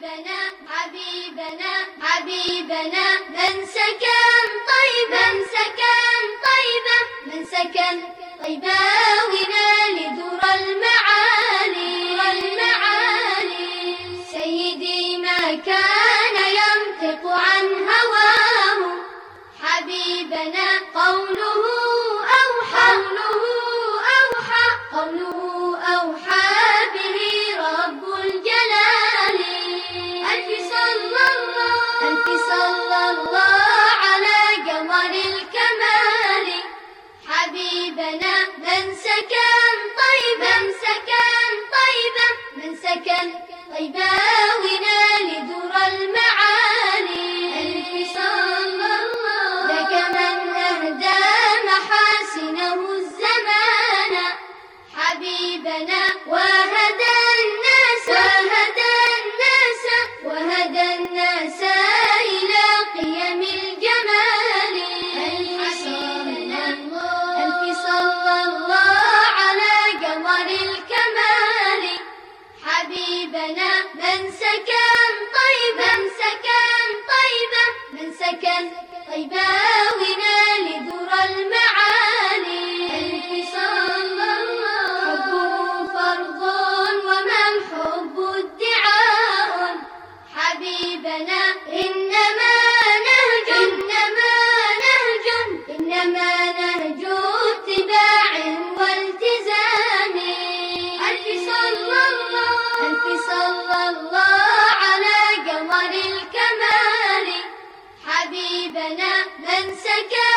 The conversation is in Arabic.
حبيبنا حبيبنا حبيبنا من سكن طيبا من سكن طيبا من سكن طيباونا لدور المعالي المعالي. سيدي ما كان ينطق عن هواه حبيبنا حبيبنا من سكن again.